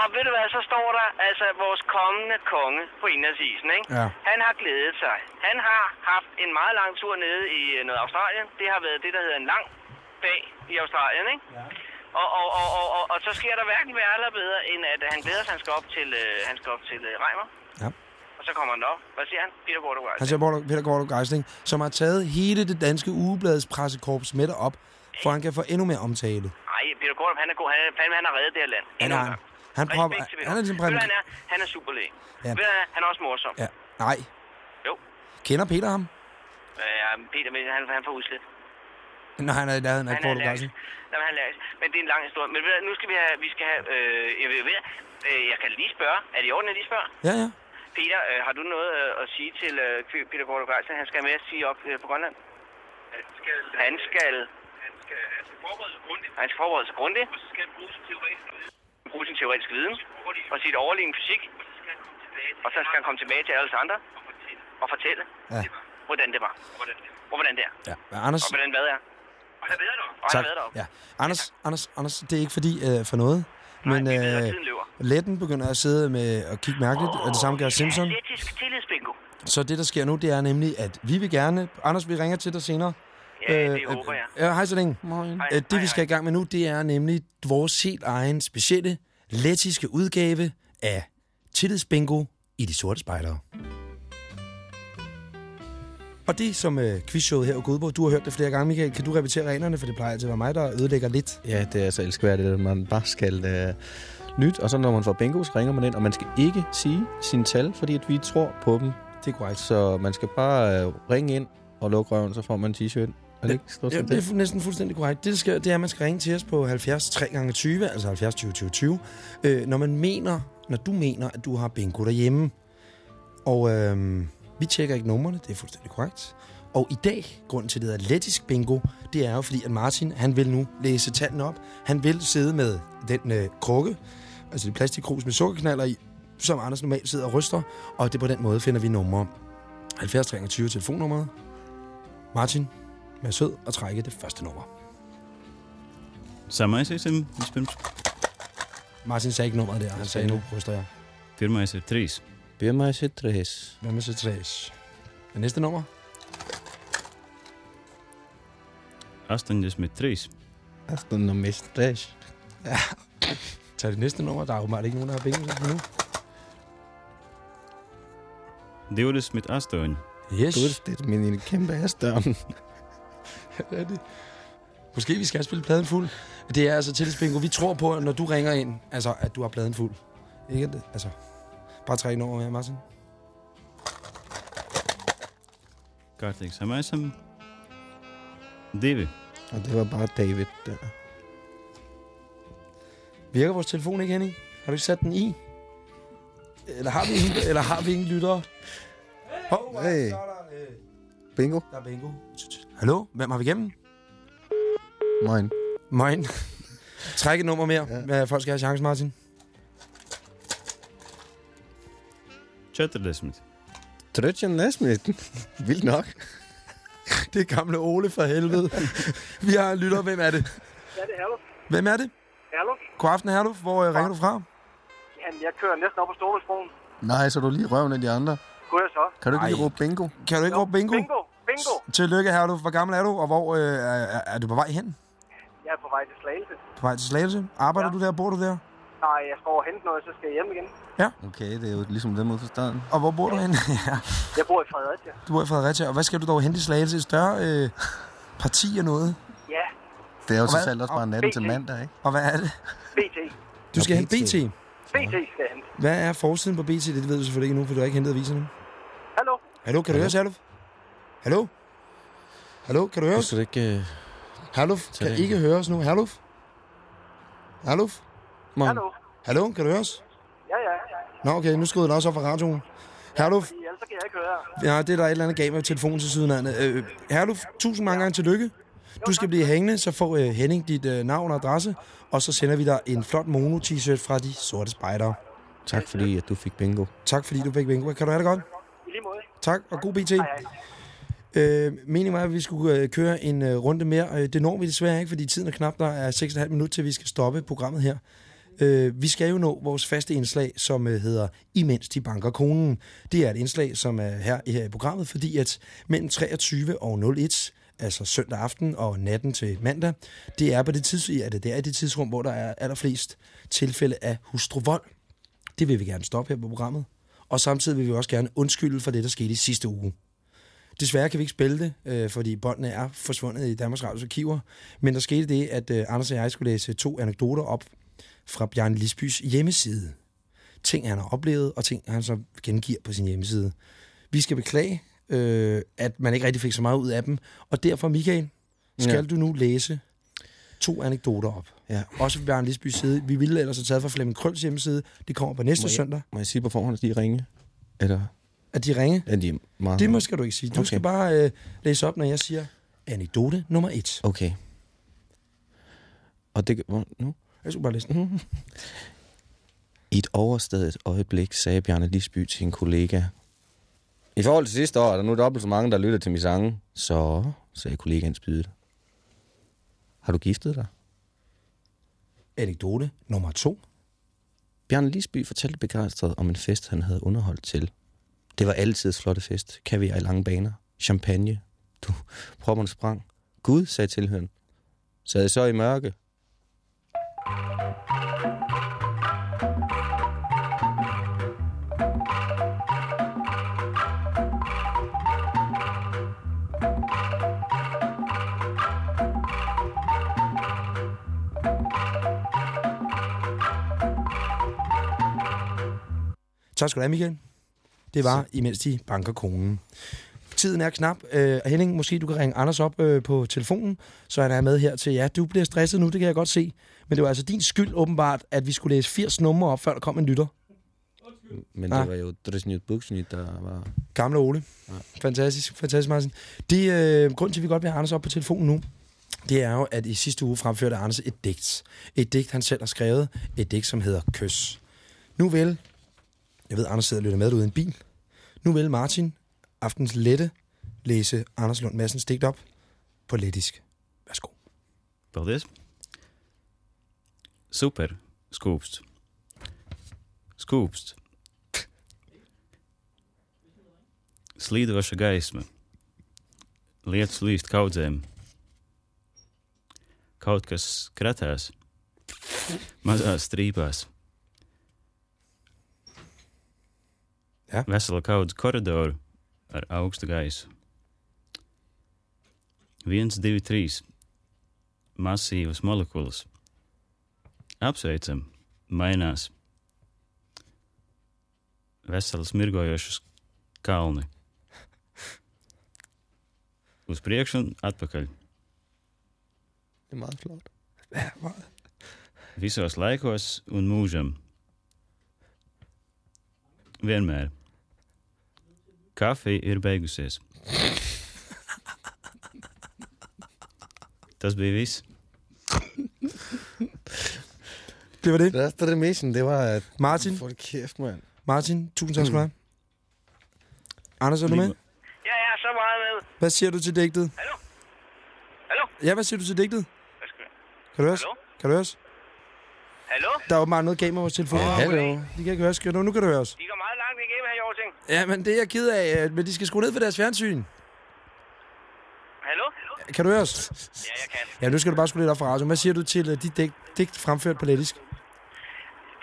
Og ved du hvad, så står der altså vores kommende konge på indlandsisen, ikke? Ja. Han har glædet sig. Han har haft en meget lang tur nede i øh, noget Australien. Det har været det, der hedder en lang dag i Australien, ikke? Ja. Og, og, og, og, og, og, så sker der hverken værre eller bedre, end at han glæder sig, han skal op til, øh, han skal op til øh, Reimer. Ja. Og så kommer han op. Hvad siger han? Peter Gordo Han siger Peter Gordo Geisling, som har taget hele det danske ugebladets pressekorps med op, for han kan få endnu mere omtale. Nej, Peter Gordo, han er god. Han, er, fandme, han har reddet det her land. Han er, gang. han, prøver, han er ligesom Ved du, præm... han er, han er superlæge. Ja. Ved du, han er også morsom. Ja. Nej. Jo. Kender Peter ham? Ja, Peter, men han, han får udslet. Nej, han er i nærheden af er. Geisling. Nej, men han er. Men det er en lang historie. Men ved nu skal vi have, vi skal have, øh, jeg ved, øh, jeg kan lige spørge. Er det i orden, at lige spørger? Ja, ja. Peter, øh, har du noget øh, at sige til øh, Peter Gordo Geisling? Han skal med at sige op øh, på Grønland. Han skal... Han skal... Skal, forberede sig grundigt. Han skal forberede sig grundigt. Og så skal han bruge sin teoretiske viden. Bruge sin teoretiske viden. Og sit overliggende fysik. Og så skal han komme tilbage til alle os andre. Og fortælle, Ja. hvordan det var. Og hvordan det er. ja. Men Anders, Og hvordan hvad er. Og han været der. Og han været der. Ja. Anders, Anders, Anders, det er ikke fordi øh, for noget. Men Nej, at øh. Letten begynder at sidde med og kigge mærkeligt, og det samme gør Simpson. Tillidsbingo. Så det, der sker nu, det er nemlig, at vi vil gerne... Anders, vi ringer til dig senere. Ja, det håber jeg. Øh, hej så længe. Moin. Hej, Øh, det, hej, vi skal i gang med nu, det er nemlig vores helt egen specielle, lettiske udgave af Tillidsbingo i De Sorte Spejdere. Og det, som øh, quizshowet her ud på, du har hørt det flere gange, Michael. Kan du repetere reglerne, for det plejer altid at være mig, der ødelægger lidt. Ja, det er altså elskværdigt, at man bare skal øh, nyt, og så når man får bingo, så ringer man ind, og man skal ikke sige sine tal, fordi at vi tror på dem. Det er korrekt. Så man skal bare øh, ringe ind og lukke røven, så får man en t-shirt. Er det ikke stort Ja, det er næsten fuldstændig korrekt. Det, der skal, det er, at man skal ringe til os på 70 3 gange 20, altså 70 20 20 20, øh, når man mener, når du mener, at du har bingo derhjemme. Og øh, vi tjekker ikke numrene, det er fuldstændig korrekt. Og i dag, grunden til, at det hedder lettisk bingo, det er jo fordi, at Martin, han vil nu læse tallene op. Han vil sidde med den øh, krukke, altså det plastikkrus med sukkerknaller i, som Anders normalt sidder og ryster. Og det er på den måde, finder vi numre 70 3 gange 20 telefonnummeret. Martin, vær sød og trække det første nummer. Sama esi esam vispirms Martin sagde ikke nummeret der. Han sagde, nu ryster jeg. ir trīs. Birmais ir tres. Hvad med så træs? Det næste nummer? 83. Asta nummer tres. Tag det næste nummer. Der er åbenbart ikke nogen, der har bingo nu. 28. Yes. Du er det min kæmpe asdøren. Det er det. Måske vi skal spille pladen fuld. Det er altså tillidsbingo. Vi tror på, at når du ringer ind, altså, at du har pladen fuld. Ikke det, altså. Bare træk nummer her, Martin. Kārtīgi samaisam. Divi. Og det var bare David der. Virker vores telefon ikke, Henning? Har du ikke sat den i? Eller har vi ingen, eller har vi ingen lyttere? Oh, Hey. Så er der, øh, Bingo. der er bingo. Hallo? Hvem har vi igennem? Moin. Moin. Træk et nummer mere, Ja. ja. folk skal have chance, Martin. 40. Trøtjen Nesmith. Vildt nok. Det er gamle Ole for helvede. vi har en lytter. Hvem er det? Ja, det er Herluf. Hvem er det? Herluf? God aften, Herluf. Hvor øh, ringer du fra? Jamen, jeg kører næsten op på Storebæltsbroen. Nej, så er du lige røven af de andre. Kunne jeg så? Kan du ikke lige Ej. råbe bingo? Kan du ikke råbe bingo? Bingo! Bingo! Tillykke, Herluf. Hvor gammel er du, og hvor øh, er, er du på vej hen? Jeg er på vej til Slagelse. På vej til Slagelse? Arbejder Ja. du der? Bor du der? Nej, jeg skal over og hente noget, så skal jeg hjem igen. Okay, det er jo ligesom dem ude for staden. Og hvor bor du hen? ja. Jeg bor i Fredericia. Du bor i Fredericia. Og hvad skal du dog hente i Slagelse? Et større øh, parti af noget? Ja, Det er jo så selv også bare natten BT. til mandag, ikke? Og hvad er det? BT. Du skal hente BT. BT. Skal jeg hente. Hvad er forsiden på BT? Det ved du selvfølgelig ikke nu, for du har ikke hentet aviserne. Hallo? Hallo, kan du høre os, Herluf? Hallo? Hallo, kan du høre Du os? skal ikke... Uh... Herluf Tag kan det. ikke høre os nu. Herluf? Herluf? Moin. Hallo? Hallo, kan du høre os? Ja, ja. Nå, okay, nu skruede den også op fra radioen. Herluf, Fordi ellers så kan jeg ikke høre. ja, det er der et eller andet galt med telefonen til siden af. Øh, Herluf, tusind mange gange tillykke. Du skal blive hængende, så får øh, Henning dit øh, navn og adresse, og så sender vi dig en flot mono-t-shirt fra de sorte spejdere. Tak fordi, at du fik bingo. Tak fordi du fik bingo. Kan du have det godt? I lige måde. Tak, og god BT. Hej, hej. Øh, meningen var, at vi skulle øh, køre en øh, runde mere. Øh, det når vi desværre ikke, fordi tiden er knap. Der er 6,5 minutter til, vi skal stoppe programmet her. Øh, vi skal jo nå vores faste indslag, som øh, hedder Imens de banker konen. Det er et indslag, som er her, her i programmet, fordi at mellem 23 og 01, altså søndag aften og natten til mandag, det er på det, tids, ja, det er det tidsrum, hvor der er allerflest tilfælde af hustruvold. Det vil vi gerne stoppe her på programmet. Og samtidig vil vi også gerne undskylde for det, der skete i sidste uge. Desværre kan vi ikke spille det, øh, fordi båndene er forsvundet i Danmarks Radios arkiver. Men der skete det, at øh, Anders og jeg skulle læse to anekdoter op fra Bjarne Lisbys hjemmeside. Ting, han har oplevet, og ting, han så gengiver på sin hjemmeside. Vi skal beklage, øh, at man ikke rigtig fik så meget ud af dem. Og derfor, Michael, skal Ja. du nu læse to anekdoter op. Ja. Også fra Bjarne Lisbys side. Vi ville ellers have taget fra Flemming Krøls hjemmeside. Det kommer på næste Må jeg- søndag. Må jeg sige på forhånd, at de ringe? Eller At de ringe. er de meget... Det må skal du ikke sige. Du Okay. skal bare øh, læse op, når jeg siger anekdote nummer et. Okay. Og det... hvor- Nu? Jeg skulle bare læse den. I et overstadet øjeblik sagde Bjarne Lisby til en kollega. I forhold til sidste år er der nu dobbelt så mange, der lytter til min sange. Så, sagde kollegaen spydet. Har du giftet dig? Anekdote nummer to. Bjarne Lisby fortalte begejstret om en fest, han havde underholdt til. Det var altid et flotte fest. Kaviar i lange baner. Champagne. Du, propperne sprang. Gud, sagde tilhøren. Sad I så i mørke? Tak skal du have, Michael. Det var, imens de banker konen. tiden er knap. Øh, Henning, måske du kan ringe Anders op øh, på telefonen, så han er med her til. Ja, du bliver stresset nu, det kan jeg godt se. Men det var altså din skyld åbenbart, at vi skulle læse 80 numre op, før der kom en lytter. Men Ah. det var jo Dresnyt Buksnyt, der var... Gamle Ole. Ja. Fantastisk, fantastisk, Martin. Det, øh, grund til, at vi godt vil have Anders op på telefonen nu, det er jo, at i sidste uge fremførte Anders et digt. Et digt, han selv har skrevet. Et digt, som hedder Kys. Nu vil, jeg ved, Anders sidder og lytter med derude i en bil. Nu vil Martin, aftens lette, læse Anders Lund Madsens digt op på lettisk. Værsgo. Paldies! Super! Skūpst! Skūpst! Slīdoša gaisma. Lietus līst kaudzēm. Kaut kas kratās. Mazās strīpās. Ja. Vesela kaudze koridoru ar augstu gaisu. Viens, divi, trīs masīvas molekulas. Apsveicam, mainās. Veselas mirgojošas kalni. Uz priekšu un atpakaļ. Visos laikos un mūžam. Vienmēr. Kafija ir beigusies. Tas bija viss. Det var det. Det er det mest, det var... At... Martin, For kæft, mand. Martin, tusind tak skal du have. Anders, er du med? Ja, ja, så meget med. Hvad siger du til digtet? Hallo? Hallo? Ja, hvad siger du til digtet? Hvad skal? Kan du høre os? Hallo? Kan du høre os? Hallo? Der er åbenbart noget galt med vores telefon. Ja, hallo. De kan ikke høre os. Kan du- Nu kan du høre os. De går meget langt igennem her, Jorting. Ja, men det er jeg ked af, øh, men de skal skrue ned for deres fjernsyn. Hallo? Kan du høre os? Ja, jeg kan. Ja, nu skal du bare skrue lidt op for radioen. Hvad siger du til uh, dit digt, digt fremført på lettisk?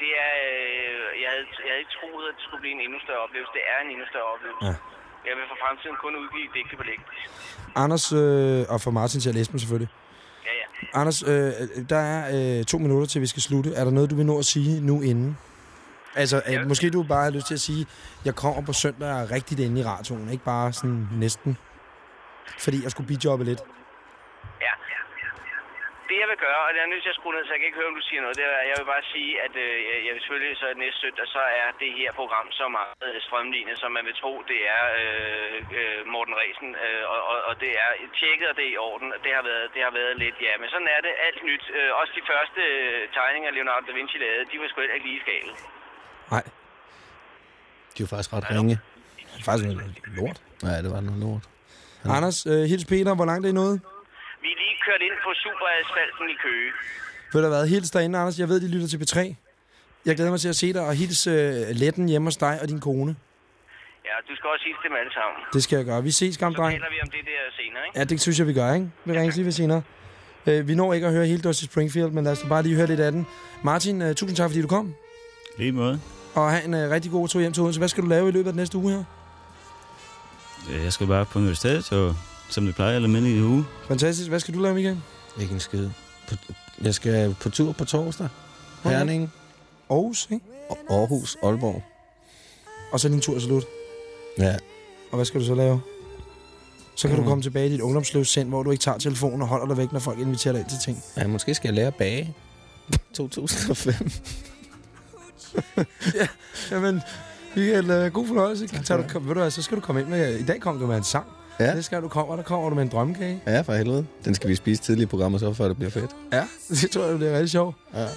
Det er... Øh, jeg, havde, jeg havde ikke troet, at det skulle blive en endnu større oplevelse. Det er en endnu større oplevelse. Ja. Jeg vil for fremtiden kun udgive digte på lægge. Anders, øh, og for Martin til at læse dem selvfølgelig. Ja, ja. Anders, øh, der er øh, to minutter til, vi skal slutte. Er der noget, du vil nå at sige nu inden? Altså, Ja. måske du bare har lyst til at sige, jeg kommer på søndag og er rigtigt inde i radioen. Ikke bare sådan næsten. Fordi jeg skulle bidjobbe lidt. Ja. Det jeg vil gøre, og det er nødt til at skrue ned, så jeg kan ikke høre, om du siger noget, det er, jeg vil bare sige, at øh, jeg- vil selvfølgelig så næste søndag, så er det her program så meget øh, strømlignet, som man vil tro, det er øh, øh, Morten Resen, øh, og, og, og det er tjekket, og det er i orden, og det har været, det har været lidt, ja, men sådan er det alt nyt. Øh, også de første øh, tegninger, Leonardo da Vinci lavede, de var sgu ikke lige skale. Nej, De var faktisk ret ringe. det er faktisk noget lort. Ja, det var noget lort. Anders, øh, hils Peter, hvor langt er I nået? Vi er lige kørt ind på superasfalten i Køge. Ved du hvad, hils derinde, Anders. Jeg ved, de lytter til B3. Jeg glæder mig til at se dig, og hils øh, Letten hjemme hos dig og din kone. Ja, du skal også sige det dem alle sammen. Det skal jeg gøre. Vi ses, Så gamle dreng. taler vi om det der senere, ikke? Ja, det synes jeg, vi gør, ikke? Vi ringer lige ved senere. Øh, vi når ikke at høre hele Dusty Springfield, men lad os bare lige høre lidt af den. Martin, øh, tusind tak, fordi du kom. Lige måde. Og have en øh, rigtig god tur hjem til Odense. Hvad skal du lave i løbet af den næste uge her? Jeg skal bare på universitetet, og som det plejer, almindelig uge. Fantastisk. Hvad skal du lave, Michael? Ikke en skid. På, jeg skal på tur på torsdag. Okay. Herning, Aarhus, ikke? Aarhus, Aalborg. Og så din tur er slut. Ja, Og hvad skal du så lave? Så kan mm. Du komme tilbage i dit ungdomslivscend, hvor du ikke tager telefonen og holder dig væk, når folk inviterer dig ind til ting. ja måske skal jeg lære at bage. 2005. Jamen, Michael, øh, god fornøjelse. Tager du, kom, ved du, så skal du komme ind med... I dag kom du med en sang. Ja. Det skal du komme, og der kommer du med en drømmekage. Ja, for helvede. Den skal vi spise tidligt i programmet, så før det bliver fedt. Ja, det tror jeg, det bliver rigtig sjovt. Ja.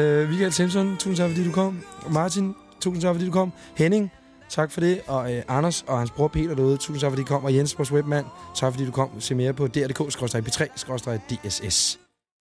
Øh, Michael Simpson, tusind tak, fordi du kom. Martin, tusind tak, fordi du kom. Henning, tak for det. Og øh, Anders og hans bror Peter derude, tusind tak, fordi du kom. Og Jens, vores webmand, tak fordi du kom. Se mere på dr.dk-p3-dss.